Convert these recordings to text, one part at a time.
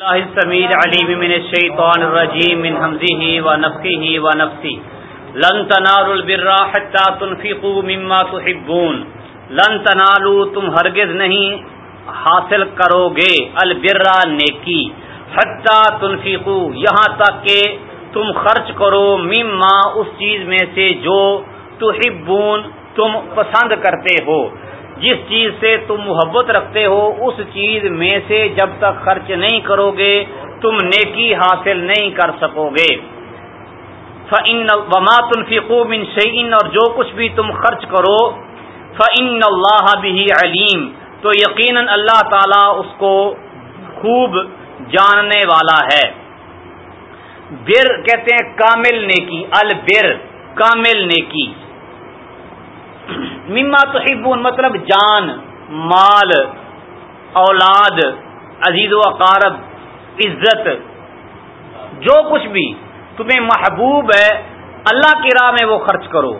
اللہ السمیع علیم من الشیطان الرجیم من حمزه ونفخه ونفثه لن تنالوا البر حتى تنفقوا مما تحبون. لن تنالوا، تم ہرگز نہیں حاصل کرو گے البر نیکی. حتى تنفقوا، یہاں تک کہ تم خرچ کرو مما اس چیز میں سے جو تحبون، تم پسند کرتے ہو. جس چیز سے تم محبت رکھتے ہو، اس چیز میں سے جب تک خرچ نہیں کرو گے، تم نیکی حاصل نہیں کر سکو گے۔ وما تنفقو من شعین اور جو کچھ بھی تم خرچ کرو فعن اللہ بھی علیم تو یقیناً اللہ تعالی اس کو خوب جاننے والا ہے۔ بر کہتے ہیں کامل نیکی، البر، کامل نیکی۔ مما تو مطلب جان، مال، اولاد، عزیز و اقارب، عزت، جو کچھ بھی تمہیں محبوب ہے، اللہ کی راہ میں وہ خرچ کرو۔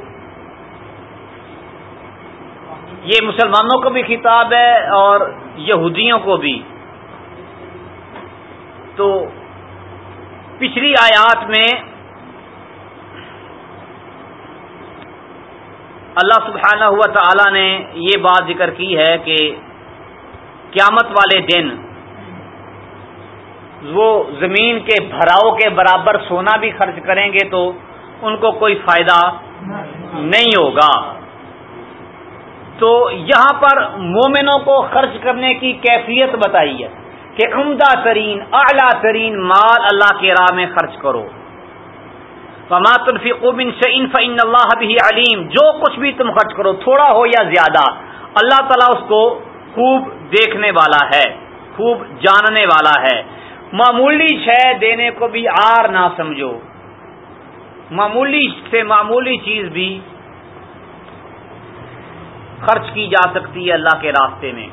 یہ مسلمانوں کو بھی خطاب ہے اور یہودیوں کو بھی۔ تو پچھلی آیات میں اللہ سبحانہ ہوا تعالی نے یہ بات ذکر کی ہے کہ قیامت والے دن وہ زمین کے بھراؤ کے برابر سونا بھی خرچ کریں گے تو ان کو کوئی فائدہ نہیں ہوگا۔ تو یہاں پر مومنوں کو خرچ کرنے کی کیفیت بتائی ہے کہ عمدہ ترین، اعلیٰ ترین مال اللہ کے راہ میں خرچ کرو۔ شعین فعین اللہ بھی علیم جو کچھ بھی تم خرچ کرو، تھوڑا ہو یا زیادہ، اللہ تعالیٰ اس کو خوب دیکھنے والا ہے، خوب جاننے والا ہے۔ معمولی شے دینے کو بھی آر نہ سمجھو۔ معمولی سے معمولی چیز بھی خرچ کی جا سکتی ہے اللہ کے راستے میں۔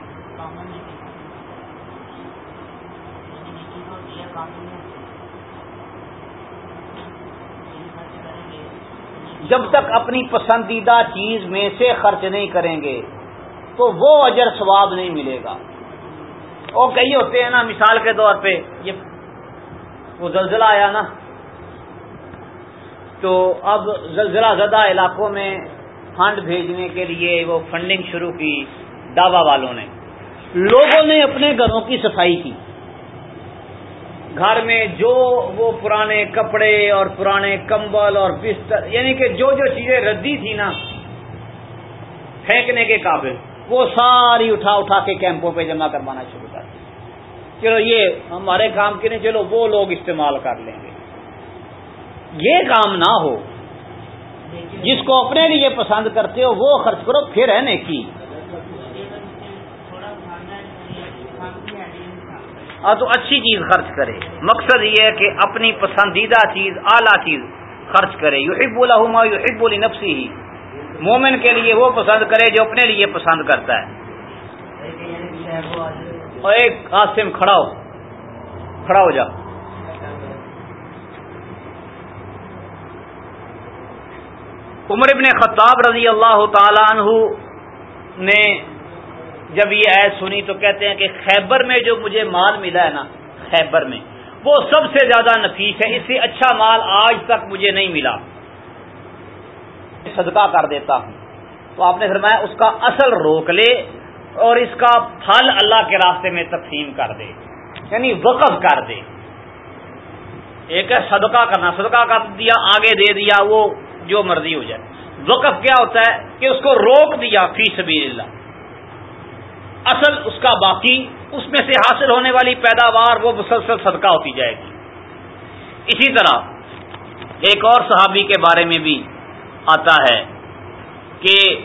جب تک اپنی پسندیدہ چیز میں سے خرچ نہیں کریں گے، تو وہ اجر ثواب نہیں ملے گا۔ وہ کئی ہوتے ہیں نا، مثال کے طور پہ، یہ وہ زلزلہ آیا نا۔ تو اب زلزلہ زدہ علاقوں میں فنڈ بھیجنے کے لیے وہ فنڈنگ شروع کی، دعوی والوں نے۔ لوگوں نے اپنے گھروں کی صفائی کی۔ گھر میں جو وہ پرانے کپڑے اور پرانے کمبل اور بستر یعنی کہ جو جو چیزیں ردی تھی نا، پھینکنے کے قابل، وہ ساری اٹھا اٹھا کے کیمپوں پہ جمع کروانا شروع کر چلو یہ ہمارے کام کے نہیں چلو وہ لوگ استعمال کر لیں گے۔ یہ کام نہ ہو، جس کو اپنے لیے پسند کرتے ہو، وہ خرچ کرو، پھر ہے نیکی اور تو اچھی چیز خرچ کرے۔ مقصد یہ ہے کہ اپنی پسندیدہ چیز، اعلیٰ چیز خرچ کرے۔ یو ہب بولا ہوں یو ہب بولی نفسی ہی مومن کے لیے وہ پسند کرے جو اپنے لیے پسند کرتا ہے۔ اور ایک قاسم کھڑا ہو۔ کھڑا ہو جا۔ عمر ابن خطاب رضی اللہ تعالی عنہ نے جب یہ ایس سنی تو کہتے ہیں کہ خیبر میں جو مجھے مال ملا ہے نا، خیبر میں، وہ سب سے زیادہ نفیس ہے، اس سے اچھا مال آج تک مجھے نہیں ملا۔ صدقہ کر دیتا ہوں۔ تو آپ نے فرمایا اس کا اصل روک لے اور اس کا پھل اللہ کے راستے میں تقسیم کر دے یعنی وقف کر دے۔ ایک ہے صدقہ کرنا، صدقہ کر دیا، آگے دے دیا، وہ جو مرضی ہو جائے۔ وقف کیا ہوتا ہے کہ اس کو روک دیا، فی سبیل اللہ۔ اصل اس کا باقی، اس میں سے حاصل ہونے والی پیداوار، وہ مسلسل صدقہ ہوتی جائے گی۔ اسی طرح ایک اور صحابی کے بارے میں بھی آتا ہے کہ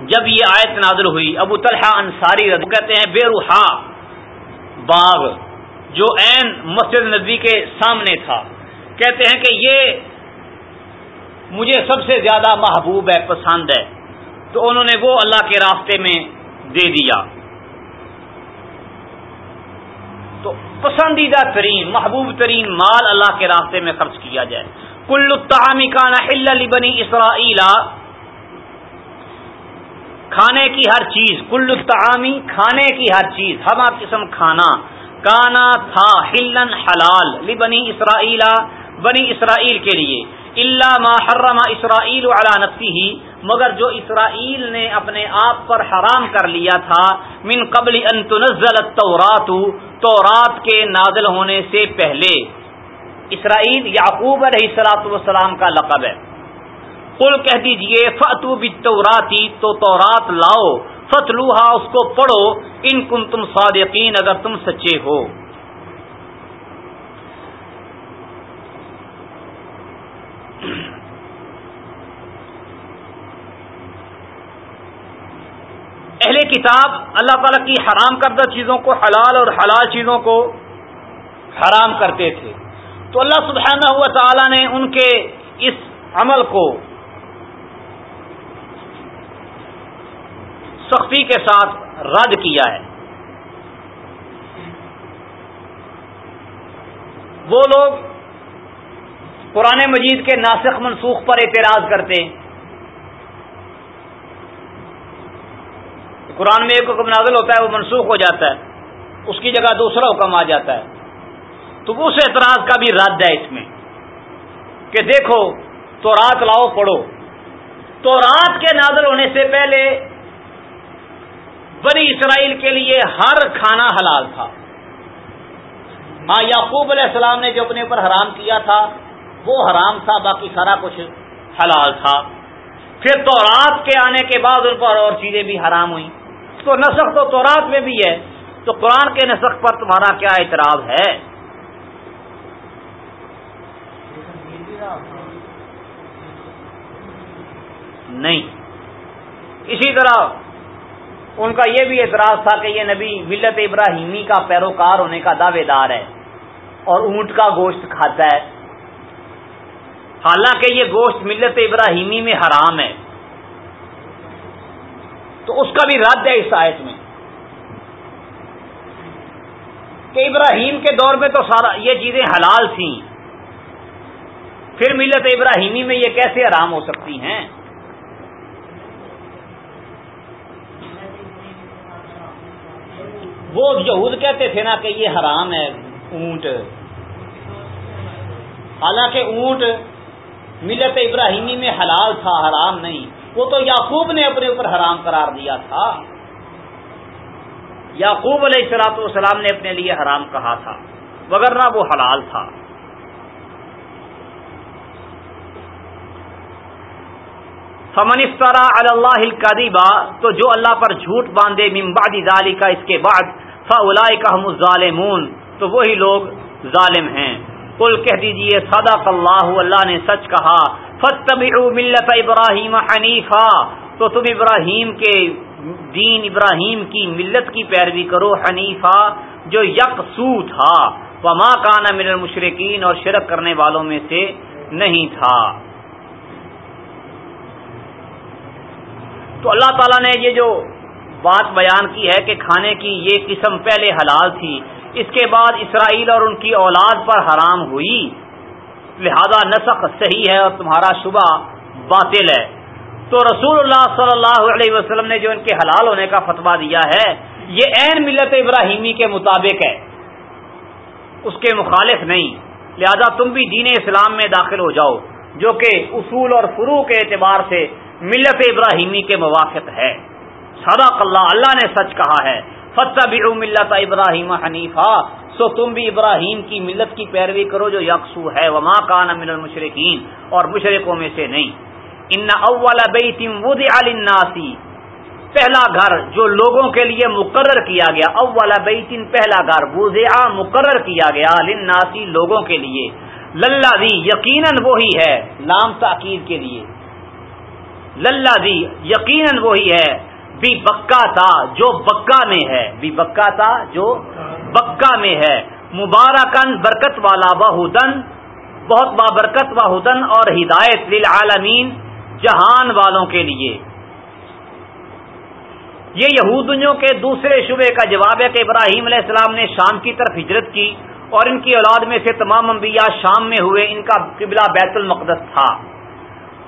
جب یہ آیت نازل ہوئی، ابو طلحہ انصاری کہتے ہیں، بے روحا باغ، جو عین مسجد نبی کے سامنے تھا۔ کہتے ہیں کہ یہ مجھے سب سے زیادہ محبوب ہے، پسند ہے۔ تو انہوں نے وہ اللہ کے راستے میں دے دیا۔ تو پسندیدہ ترین، محبوب ترین مال اللہ کے راستے میں خرچ کیا جائے۔ کل الطعامی کا نہ بنی اسرائیل۔ کھانے کی ہر چیز، کل الطعامی کھانے کی ہر چیز، ہر قسم کھانا۔ کانا تھا ہلن حلال لی بنی اسرائیل بنی اسرائیل کے لیے۔ اللہ ما حرم اسرائیل علی نفسی مگر جو اسرائیل نے اپنے آپ پر حرام کر لیا تھا، من قبل ان تنزل التورات، تورات کے نازل ہونے سے پہلے۔ اسرائیل یعقوب علیہ السلاۃ والسلام کا لقب ہے۔ قل کہہ دیجیے فتو بتوراتی تو تورات لاؤ فتلوہا اس کو پڑھو، ان کن تم صادقین، اگر تم سچے ہو۔ اہل کتاب اللہ تعالی کی حرام کردہ چیزوں کو، حلال اور حلال چیزوں کو حرام کرتے تھے۔ تو اللہ سبحانہ ہوا تعالی نے ان کے اس عمل کو سختی کے ساتھ رد کیا ہے۔ وہ لوگ قرآن مجید کے ناسخ منسوخ پر اعتراض کرتے ہیں۔ قرآن میں ایک حکم نازل ہوتا ہے، وہ منسوخ ہو جاتا ہے۔ اس کی جگہ دوسرا حکم آ جاتا ہے۔ تو اس اعتراض کا بھی رد ہے اس میں کہ دیکھو تو رات لاؤ، پڑھو۔ تو رات کے نازل ہونے سے پہلے بنی اسرائیل کے لیے ہر کھانا حلال تھا۔ ہاں یعقوب علیہ السلام نے جو اپنے اوپر حرام کیا تھا، وہ حرام تھا، باقی سارا کچھ حلال تھا۔ پھر تو رات کے آنے کے بعد ان پر اور چیزیں بھی حرام ہوئیں۔ تو نسخ تو تورات میں بھی ہے، تو قرآن کے نسخ پر تمہارا کیا اعتراض ہے؟ نہیں۔ اسی طرح ان کا یہ بھی اعتراض تھا کہ یہ نبی ملت ابراہیمی کا پیروکار ہونے کا دعوے دار ہے اور اونٹ کا گوشت کھاتا ہے۔ حالانکہ یہ گوشت ملت ابراہیمی میں حرام ہے۔ تو اس کا بھی رد ہے اس آیت میں کہ ابراہیم کے دور میں تو سارا یہ چیزیں حلال تھیں۔ پھر ملت ابراہیمی میں یہ کیسے آرام ہو سکتی ہیں؟ وہ یہود کہتے تھے نا کہ یہ حرام ہے، اونٹ۔ حالانکہ اونٹ ملت ابراہیمی میں حلال تھا، حرام نہیں۔ وہ تو یعقوب نے اپنے اوپر حرام قرار دیا تھا۔ یعقوب علیہ السلاط والسلام نے اپنے لیے حرام کہا تھا وغیرہ وہ حلال تھا۔ فمن افطرا اللہ القدیبہ تو جو اللہ پر جھوٹ باندھے ممبادی ظالی کا اس کے بعد فلا کا ظالمون تو وہی لوگ ظالم ہیں۔ کل کہہ دیجیے، صدق اللہ اللہ نے سچ کہا۔ فتبعوا ملت ابراہیم حنیفہ تو تم ابراہیم کے دین ابراہیم کی ملت کی پیروی کرو حنیفہ جو یکسو تھا، وما کانا من المشرقین اور شرک کرنے والوں میں سے نہیں تھا۔ تو اللہ تعالیٰ نے یہ جو بات بیان کی ہے کہ کھانے کی یہ قسم پہلے حلال تھی، اس کے بعد اسرائیل اور ان کی اولاد پر حرام ہوئی۔ لہذا نسخ صحیح ہے اور تمہارا شبہ باطل ہے۔ تو رسول اللہ صلی اللہ علیہ وسلم نے جو ان کے حلال ہونے کا فتویٰ دیا ہے، یہ عین ملت ابراہیمی کے مطابق ہے۔ اس کے مخالف نہیں۔ لہذا تم بھی دین اسلام میں داخل ہو جاؤ، جو کہ اصول اور فرو کے اعتبار سے ملت ابراہیمی کے موافق ہے۔ صدق اللہ اللہ نے سچ کہا ہے۔ فتح ملت ابراہیم حنیفہ سو تم بھی ابراہیم کی ملت کی پیروی کرو جو یکسو ہے، وما کان من المشرقین اور مشرقوں میں سے نہیں۔ ان اول بیت وضع للناس، پہلا گھر جو لوگوں کے لیے مقرر کیا گیا، اول بیت، پہلا گھر وضع مقرر کیا گیا للناس لوگوں کے لیے۔ للہ دی یقیناً وہی ہے لام تاکید کے لیے۔ للہ دی یقیناً وہی ہے بھی بکا تھا جو بکا میں ہے۔ بھی بکا تھا جو بکا میں ہے۔ مبارکن برکت والا بہدن بہت بابرکت بہدن اور ہدایت للعالمین جہان والوں کے لیے۔ یہ یہودیوں کے دوسرے شبے کا جواب ہے کہ ابراہیم علیہ السلام نے شام کی طرف ہجرت کی اور ان کی اولاد میں سے تمام انبیاء شام میں ہوئے، ان کا قبلہ بیت المقدس تھا۔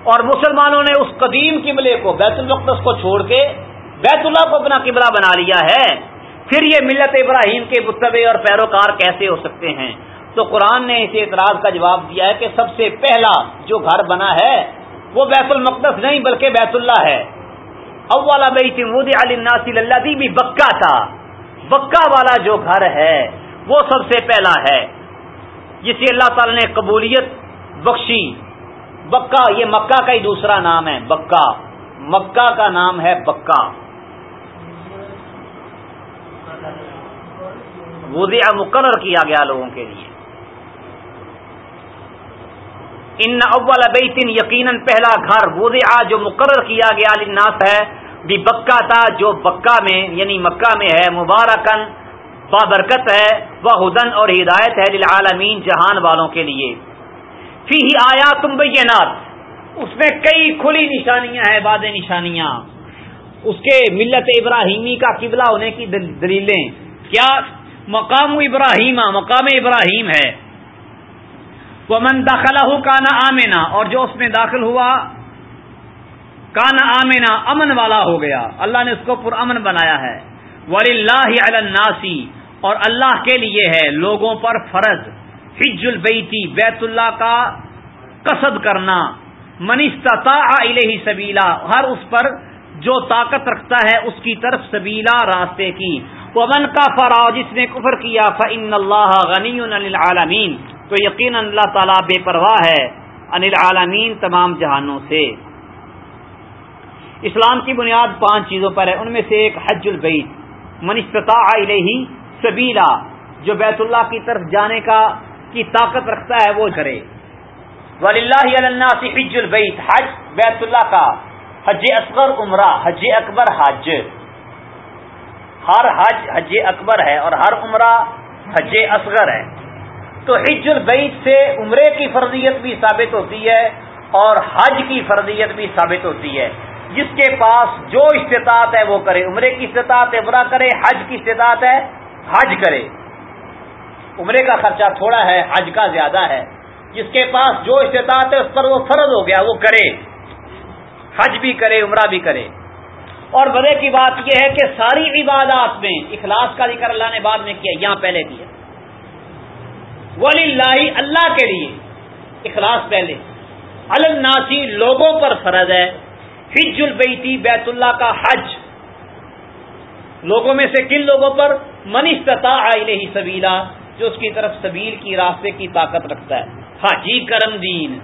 اور مسلمانوں نے اس قدیم قبلے کو، بیت المقدس کو چھوڑ کے بیت اللہ کو اپنا قبلہ بنا لیا ہے۔ پھر یہ ملت ابراہیم کے متبع اور پیروکار کیسے ہو سکتے ہیں؟ تو قرآن نے اس اعتراض کا جواب دیا ہے کہ سب سے پہلا جو گھر بنا ہے، وہ بیت المقدس نہیں، بلکہ بیت اللہ ہے۔ اولا بیت علی ناصل اللہ بھی بکا تھا بکا والا جو گھر ہے، وہ سب سے پہلا ہے۔ جسے اللہ تعالی نے قبولیت بخشی۔ بکا یہ مکہ کا ہی دوسرا نام ہے۔ بکا مکہ کا نام ہے بکا وضع مقرر کیا گیا لوگوں کے لیے۔ ان اول بیت یقیناً پہلا گھر وضع جو مقرر کیا گیا للناس ہے، بھی بکا تھا، جو بکا میں یعنی مکہ میں ہے مبارکن بابرکت ہے وہ ہدن اور ہدایت ہے للعالمین جہان والوں کے لیے۔ فی آیا تم بینات۔ اس میں کئی کھلی نشانیاں ہیں باد نشانیاں۔ اس کے ملت ابراہیمی کا قبلہ ہونے کی دلیلیں۔ کیا مقام ابراہیم مقام ابراہیم ہے۔ وہ من داخلہ ہو کانا آمینا اور جو اس میں داخل ہوا کانا آمینا امن والا ہو گیا۔ اللہ نے اس کو پر امن بنایا ہے۔ ولی اللہ الناسی اور اللہ کے لیے ہے لوگوں پر فرض۔ حج البیتی بیت اللہ کا قصد کرنا۔ منیستتا الہی سبیلا ہر اس پر جو طاقت رکھتا ہے، اس کی طرف سبیلا راستے کی۔ من کا فرا جس نے کفر کیا فن اللہ غنی العالمین تو یقین اللہ تعالیٰ بے پرواہ ہے ان العالمین تمام جہانوں سے۔ اسلام کی بنیاد پانچ چیزوں پر ہے۔ ان میں سے ایک حج البیت۔ منستتا الہی سبیلا، جو بیت اللہ کی طرف جانے کا، کی طاقت رکھتا ہے، وہ کرے۔ ولی اللہ حج البیت حج بیت اللہ کا۔ حج اصغر عمرہ، حج اکبر حج ہر حج حج اکبر ہے اور ہر عمرہ حج اصغر ہے۔ تو حج البیت سے عمرے کی فرضیت بھی ثابت ہوتی ہے اور حج کی فرضیت بھی ثابت ہوتی ہے۔ جس کے پاس جو استطاعت ہے وہ کرے۔ عمرے کی استطاعت ہے برا کرے، حج کی استطاعت ہے حج کرے۔ عمرے کا خرچہ تھوڑا ہے، حج کا زیادہ ہے۔ جس کے پاس جو استطاعت ہے اس پر وہ فرض ہو گیا، وہ کرے۔ حج بھی کرے، عمرہ بھی کرے۔ اور بڑے کی بات یہ ہے کہ ساری عبادات میں اخلاص کا ذکر اللہ نے بعد میں کیا، یہاں پہلے کیا ولی اللہ اللہ کے لیے اخلاص پہلے۔ الناسی لوگوں پر فرض ہے۔ حج البیتی بیت اللہ کا حج۔ لوگوں میں سے کن لوگوں پر؟ منیستتا ہی سبیلا، جو اس کی طرف سبیل کی، راستے کی طاقت رکھتا ہے۔ حاجی کرم دین۔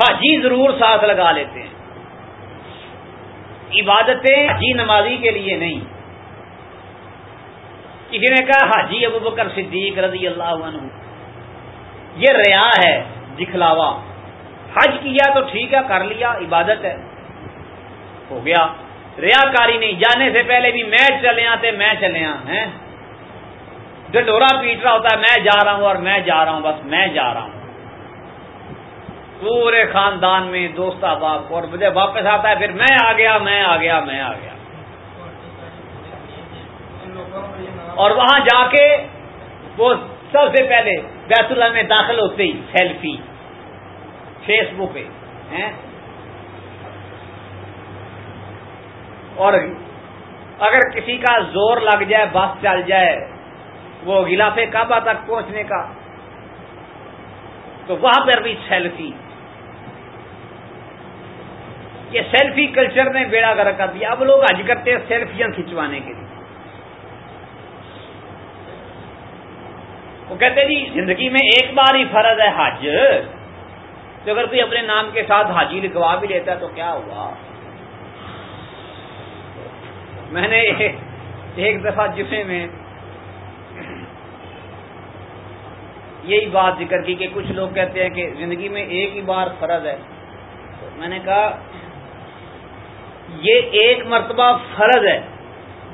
حاجی ضرور ساتھ لگا لیتے ہیں۔ عبادتیں حاجی نمازی کے لیے نہیں۔ کسی نے کہا حاجی ابو بکر صدیق رضی اللہ عنہ، یہ ریا ہے دکھلاوا۔ حج کیا تو ٹھیک ہے، کر لیا، عبادت ہے۔ ہو گیا۔ ریا کاری نہیں، جانے سے پہلے بھی میں چلے آتے میں چلے آ ہیں۔ ڈنڈورا پیٹ رہا ہوتا ہے، میں جا رہا ہوں اور میں جا رہا ہوں، بس میں جا رہا ہوں۔ پورے خاندان میں دوست احباب اور مجھے واپس آتا ہے، پھر میں آ گیا، میں آ گیا، میں آ گیا۔ اور وہاں جا کے وہ سب سے پہلے بیت اللہ میں داخل ہوتے ہی سیلفی فیس بک پہ اور اگر کسی کا زور لگ جائے، بس چل جائے، وہ غلاف کعبہ تک پہنچنے کا، تو وہاں پر بھی سیلفی۔ یہ سیلفی کلچر نے بیڑا گر کر دیا۔ اب لوگ حج کرتے ہیں سیلفیاں کھنچوانے کے لیے۔ وہ کہتے جی زندگی میں ایک بار ہی فرض ہے حج۔ تو اگر کوئی اپنے نام کے ساتھ حاجی لکھوا بھی لیتا ہے تو کیا ہوا؟ میں نے ایک دفعہ جسے میں یہی بات ذکر کی کہ کچھ لوگ کہتے ہیں کہ زندگی میں ایک ہی بار فرض ہے۔ میں نے کہا یہ ایک مرتبہ فرض ہے۔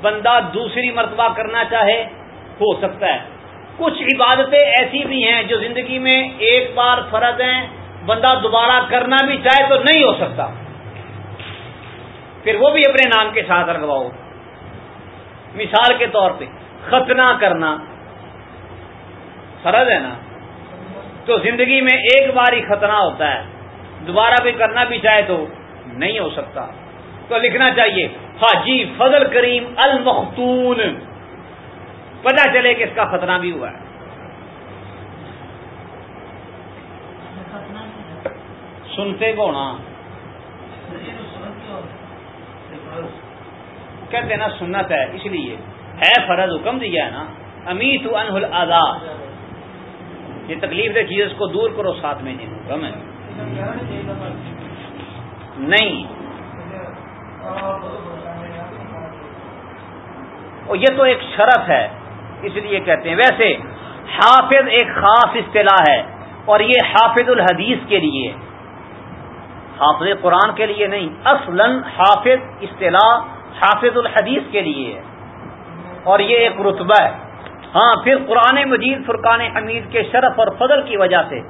بندہ دوسری مرتبہ کرنا چاہے ہو سکتا ہے۔ کچھ عبادتیں ایسی بھی ہیں جو زندگی میں ایک بار فرض ہیں، بندہ دوبارہ کرنا بھی چاہے تو نہیں ہو سکتا۔ پھر وہ بھی اپنے نام کے ساتھ رکھواؤ۔ مثال کے طور پہ ختنہ کرنا۔ فرض ہے نا؟ تو زندگی میں ایک بار ہی خطرہ ہوتا ہے۔ دوبارہ بھی کرنا بھی چاہے تو نہیں ہو سکتا۔ تو لکھنا چاہیے، حاجی فضل کریم المختون۔ پتا چلے کہ اس کا ختنہ بھی ہوا ہے۔ سنتے کو نا ہاں؟ کہتے نا سنت ہے، اس لیے۔ ہے فرض حکم دیا ہے نا۔ امیت انہل ادا یہ تکلیف دہ چیز اس کو دور کرو، ساتھ میں جن حکم ہے۔ نہیں۔ یہ تو ایک شرف ہے، اس لیے کہتے ہیں۔ ویسے، حافظ ایک خاص اصطلاح ہے، اور یہ حافظ الحدیث کے لیے۔ حافظ قرآن کے لیے نہیں، اصلا حافظ اصطلاح حافظ الحدیث کے لیے ہے۔ اور یہ ایک رتبہ ہے۔ ہاں پھر قرآن مجید فرقان حمید کے شرف اور فضل کی وجہ سے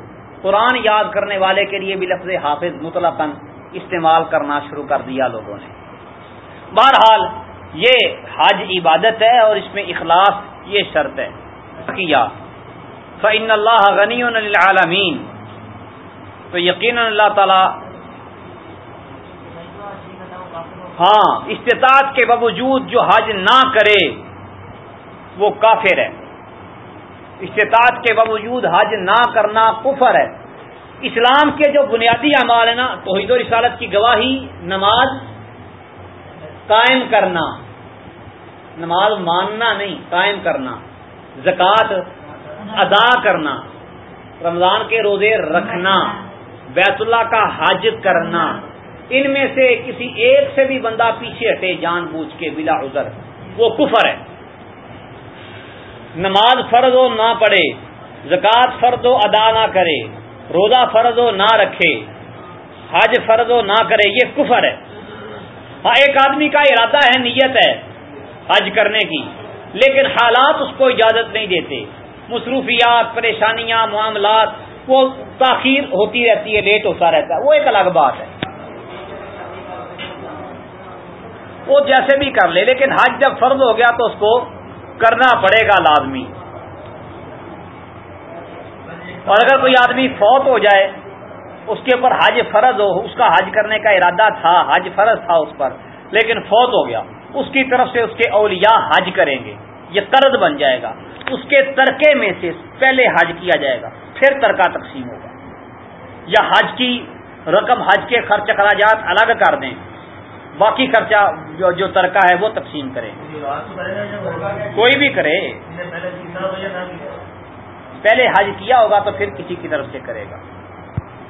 قرآن یاد کرنے والے کے لیے بھی لفظ حافظ مطلق استعمال کرنا شروع کر دیا لوگوں نے۔ بہرحال یہ حج عبادت ہے اور اس میں اخلاص یہ شرط ہے۔ کیا فعن اللہ غنی العالمین تو یقین اللہ تعالی ہاں استطاعت کے باوجود جو حج نہ کرے، وہ کافر ہے۔ استطاعت کے باوجود حج نہ کرنا کفر ہے۔ اسلام کے جو بنیادی اعمال ہیں نا، توحید و رسالت کی گواہی، نماز قائم کرنا۔ نماز ماننا نہیں، قائم کرنا۔ زکوٰۃ ادا کرنا۔ رمضان کے روزے رکھنا۔ بیت اللہ کا حج کرنا۔ ان میں سے کسی ایک سے بھی بندہ پیچھے ہٹے، جان بوجھ کے، بلا عذر۔ وہ کفر ہے۔ نماز فرض ہو نہ پڑھے، زکوٰۃ فرض ہو ادا نہ کرے، روزہ فرض ہو نہ رکھے، حج فرض ہو نہ کرے، یہ کفر ہے۔ ہاں ایک آدمی کا ارادہ ہے، نیت ہے حج کرنے کی، لیکن حالات اس کو اجازت نہیں دیتے۔ مصروفیات، پریشانیاں، معاملات، وہ تاخیر ہوتی رہتی ہے، لیٹ ہوتا رہتا ہے، وہ ایک الگ بات ہے۔ وہ جیسے بھی کر لے، لیکن حج جب فرض ہو گیا تو اس کو کرنا پڑے گا لازمی۔ اور اگر کوئی آدمی فوت ہو جائے اس کے اوپر حج فرض ہو، اس کا حج کرنے کا ارادہ تھا، حج فرض تھا اس پر، لیکن فوت ہو گیا۔ اس کی طرف سے اس کے اولیاء حج کریں گے۔ یہ قرض بن جائے گا۔ اس کے ترکے میں سے پہلے حج کیا جائے گا، پھر ترکہ تقسیم ہوگا۔ یا حج کی رقم، حج کے خرچ، اخراجات الگ کر دیں۔ باقی خرچہ جو جو ترکہ ہے وہ تقسیم کرے کوئی بھی کرے۔ پہلے حج کیا ہوگا تو پھر کسی کی طرف سے کرے گا۔